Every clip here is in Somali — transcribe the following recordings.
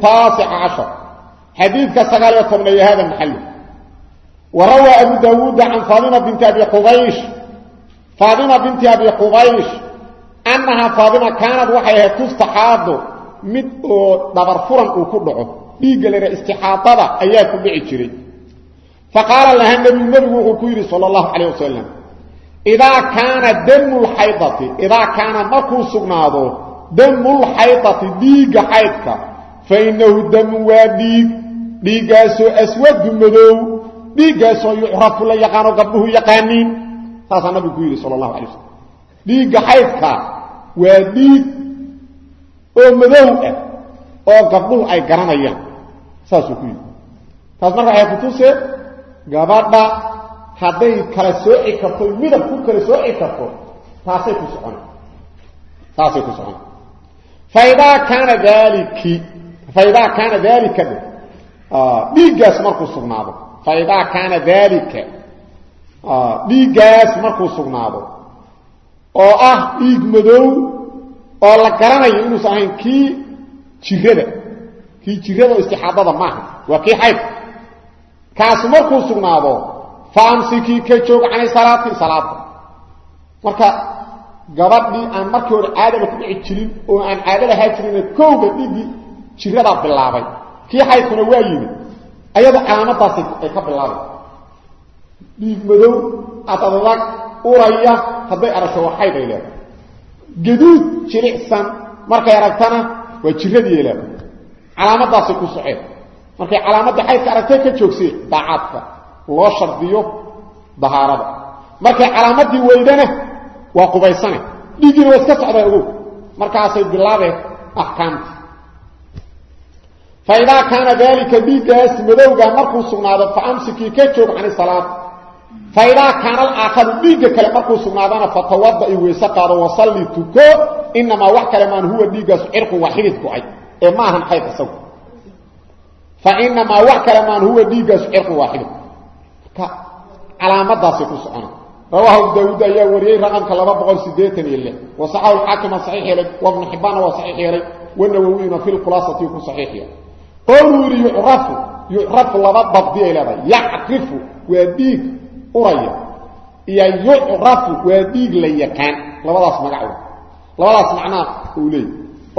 taasic cashar xadiidka sagaaliyo tobneeye hada maxalu wa rawaa abu daawuuda can faatima binti abi qubaysh faatima binti abi qubaysh annahaa faatima kaanad waxay ahayd tustaxaado mid oo dhabar furan uu ku dhaco dhiigga lera istixaadada ayaa ku dhici jiray faqaala laha nebiyu nebigu wuxuu ku yidhi sala allahu damulxaydati dhiigga xaydka fa innahu damun waa dhiig dhiiggaasoo aswadu madow. Dhiiggaasoo yucrafu la yaqaano gabdhuhu yaqaaniin. Saasaa nabigu ku yidhi sala allahu alay wasalam dhiigga xaydka waa dhiig oo madow ah oo gabdhuhu ay garanayaan. Saasuu ku yidhi. Taas marka waxay kutuse gabadha hadday kala sooci karto midab ku kala sooci karto taasay ku faidaa kaana daaliki faidaa kaana daalika dhe dhiiggaas markuu sugnaado. Faidaa kaana daalika. Dhiiggaas markuu sugnaado. Oo ah dhiig madow oo la garanayo inuusan ahayn kii jirada kii jirada oo istixaadada maaha. Waa kii xaydka kaasu markuu sugnaado faamsikii ka joog canay salaati salaada marka gabadhii aan markii hore caadaba ku dhici jirin oo aan caadada haa jirina kowga dhiiggii jiradaa bilaabay. Kii xaydkuna waa yimid. Ayadoo calaamadaasi ay ka bilaabay dhiig madow adadag uraya hadday aragto waa xayd ay leedahay. Gaduud jilicsan markay aragtana waa jiradii ay leedahay. Calaamadaasay ku soceen. Markay calaamadda xaydka aragtay ka joogsay daacaadka loo shardiyo dahaarada. Markay calaamadii weydana waa qubaysane. Dhiiggiina waa iska socdaa ogow markaasay bilaabeen axkaamta. Fa kaana daalika dhiiggaas madowgaa markuu sugnaado fa ka joog cani salaad fa kaana alaakharu dhiigga kale markuu sugnaadana fatawada'i weyse qaado wasalli tuko inamaa wax kale maan huwa dhiiggaasu cirqun waa xidid go'ay ee ma ahan xayd isagu. Fa inamaa wax kale maan huwa dhiiggaasu cirqun waa rawaahu daawuud ayaa wariyey raqamka laba boqol sideetan iyo lix. Wasaxahu lxaakima saxiix yeelay wabnu xibbaanna waa saxiix yeelay wanawowiyuna fi lkhulaasati ku saxiix yeelay qowluu yidhi yucrafu yucrafu laba dabdi ay leedahay. Yacrifu waa dhiig uraya. Iyo yucrafu waa dhiig la yaqaan. Labadaas magacood labadaas macnaa uu leeyay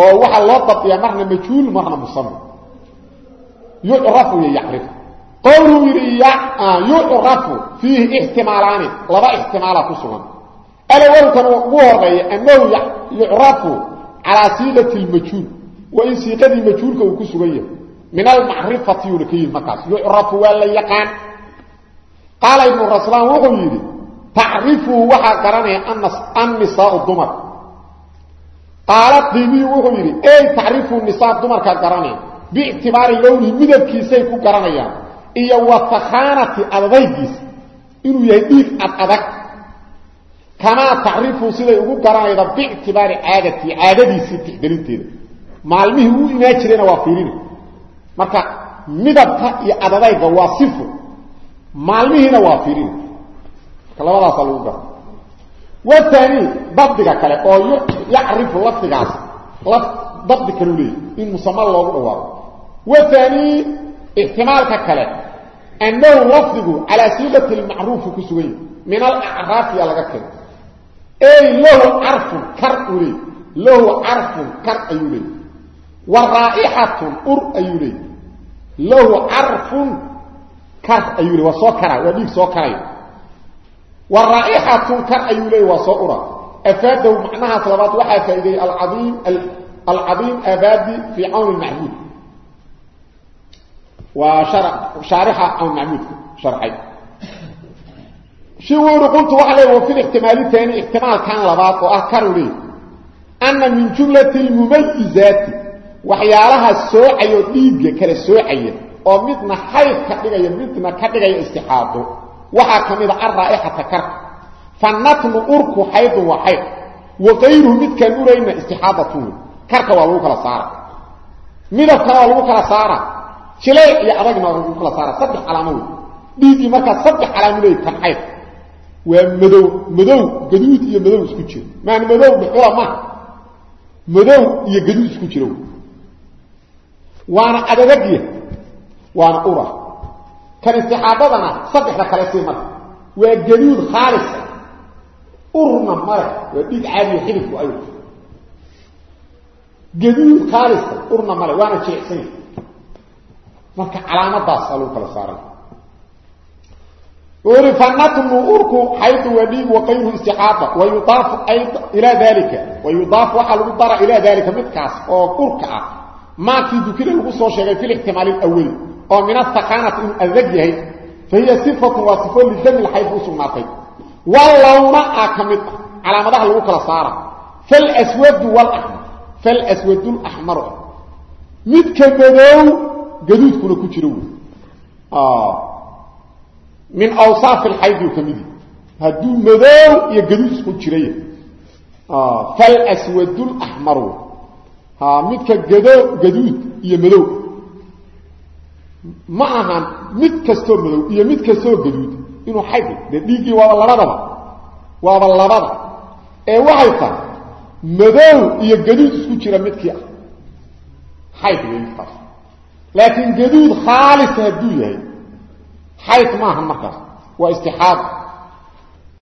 oo waxaa loo dabdiyaa marna majhuul marna musami yucrafu iyo yacrifu qowluu yidhi yucrafu fiihi ixtimaalaani laba ixtimaala ku sugan. Alawalkan ugu horreeya annahu yucrafu calaa siiqati lmajhuul waa in siiqadii majhuulka uu ku sugan yahay. Min almacrifati yuuna ka yidhi markaas. Yucrafu waa la yaqaan. Qaala ibnu raslaan wuxuu yidhi tacrifuu waxaa garanaya annisaau dumar. Qaala qiimiyu wuxuu yidhi ey tacrifuu iyo wa fakhaanati adadaygiisa inuu yahay dhiig ad adag. Kamaa tacrifuu siday ugu garanayda biictibaari caadatii caadadiisii tixgelinteeda. Maalmihii uu imaan jirayna waa fiirina. Marka midabka iyo adadayga waa sifo maalmihiina waa fiirina. Marka labadaasaa lagu gara watani dabdiga kale oo yacrifu lafdigaas. Laf dabdi kalu leeyahy in musama loogu dhawaaqo. Watani ixtimaalka kale annahu lafdigu calaa siiqati lmacruufi ku sugan yahy min alacraafiya laga keno ey lahu carfun kar uu leey lahu carfun kar ayuu leeyay wa raa'ixatun ur ayuu leeyay lahu carfun kar ayuu leey waa soo karaa waa dhiig soo karaya wa raa'ixatun kar ayuu leeyay waa soo ura. Afaadahu macnahaas labaad waxaa faa'ideeyey alcaiim alcadiim abaadi fii cawni macbuud waa shaarixa cawn macbuudka sharxay. Shi wuu yihi qultu waxa leey wa fi lixtimaali taani ixtimaalkan labaad oo ah karu leey anna min jumlati lmumayizaati waxyaalaha soocayo dhiigga kala soocaya oo midna xayd ka dhigaya midna ka dhigaya istixaado waxaa ka mid a alraa'ixata karka. Fa natnu urku xaydun waa xayd wa kayruhu midkaan urayna istixaadatun karka waa lagu kala saara. Midabkana waa jileec iyo adagna kala saara. Saddex calaamo wey dhiiggii markaa saddex calaamo leey kan xayd waa madow. Madow gaduud iyo madow isku jiro maan madow dhuxula maaha madow iyo gaduud isku jiro waana adadagya waana ura. Kan istixaadadana saddexda kale sii marka waa gaduud khaalisa urna male waa dhiig caadiyo xididku ay gaduud khaalisa urna male waana jilicsan marka calaamadaas lagu kala saaray. Uri fanatnu urku xaytu wadhiig waqayruhu istixaada wayudaafu ilaa dalika wayudaafu waxaa lagu dara ilaa dalika midkaas oo urka ah. Maakii dukira lagu soo sheegay fi lixtimaali alawali oo min astakaanati inuu adag yahay fa hiya sifatun waa sifo lidami lxayd u sugnaatay. Walowna ah ka mid ah calaamadaha lagu kala saara. Falswadu walaxmar falswadu laxmaru midka madow gaduudkuna ku jiro min awsaaf alxayd ka mid hadduu madow iyo gaduud isku jiray. Falswadu laxmaru midka gado gaduud iyo madow. Ma ahan mid kastoo madow iyo mid kastoo gaduud. Inuu xayd dee dhiiggii labadaba. Waaba labada. Ee waxay tahay madow iyo gaduud isku jira midkii ah. Xayd wey midkaas laakiin gaduud khaalisa hadduu yahay. Xayd maaha markaas. Waa istixaada